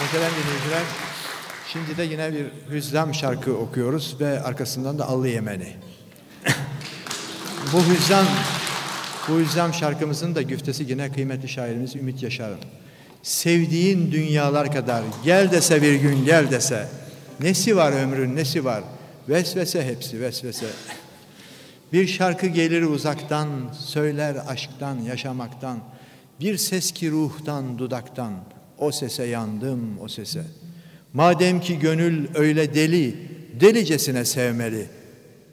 Muhterem dinleyiciler, şimdi de yine bir hüzzam şarkı okuyoruz ve arkasından da Allı Yemeni. bu hüzzam, bu hüzzam şarkımızın da güftesi yine kıymetli şairimiz Ümit Yaşar'ın. Sevdiğin dünyalar kadar gel dese bir gün gel dese. Nesi var ömrün nesi var? Vesvese hepsi vesvese. Bir şarkı gelir uzaktan, söyler aşktan, yaşamaktan. Bir ses ki ruhtan, dudaktan. O sese yandım, o sese. Madem ki gönül öyle deli, delicesine sevmeli.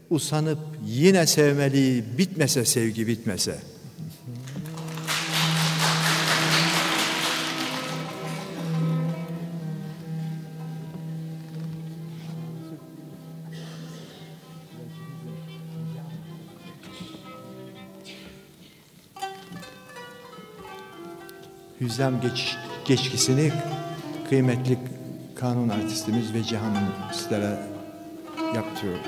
Usanıp yine sevmeli, bitmese sevgi bitmese. Hüzzam geç, geçkisini kıymetli kanun artistimiz ve Cihan yaptırıyor.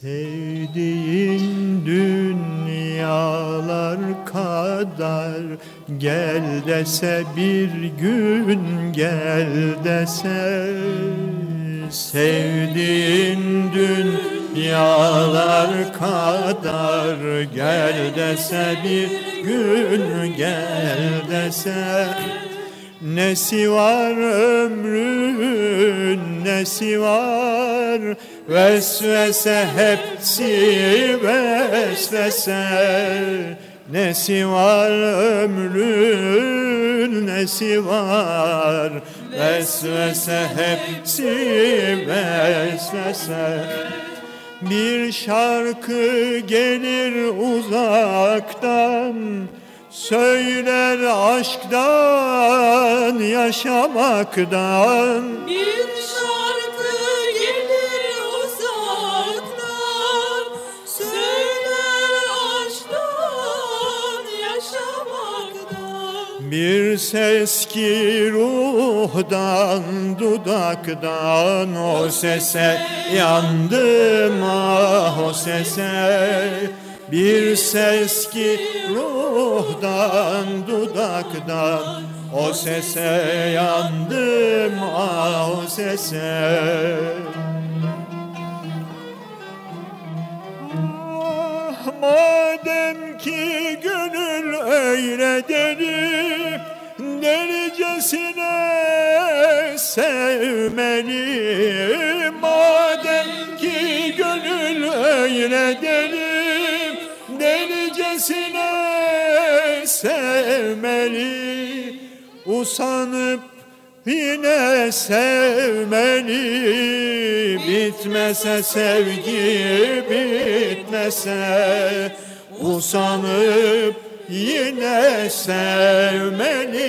Sevdiğin dünyalar kadar Gel dese bir gün gel dese. Sevdiğin dünyalar kadar Gel dese bir gün gel dese Nesi var ömrün nesi var? Vesvese hepsi vesvese. Nesi var ömrün nesi var? Vesvese hepsi vesvese. Bir şarkı gelir uzaktan Söyler aşktan, yaşamaktan. Bir şarkı gelir uzaktan. Söyler aşktan, yaşamaktan. Bir ses ki ruhdan, dudaktan. O sese yandım ah o sese Bir ses ki ruhdan, dudaktan O sese yandım ah o sese. Ah, Madem ki gönül öyle deli Delicesine sevmeli. Madem ki gönül öyle deli Delicesine sevmeli Usanıp Yine sevmeli. Bitmese sevgi bitmese usanıp yine sevmeli.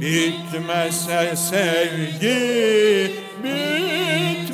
Bitmese sevgi bitmese